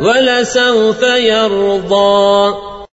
وَلَسَوْفَ يَرْضَىٰ.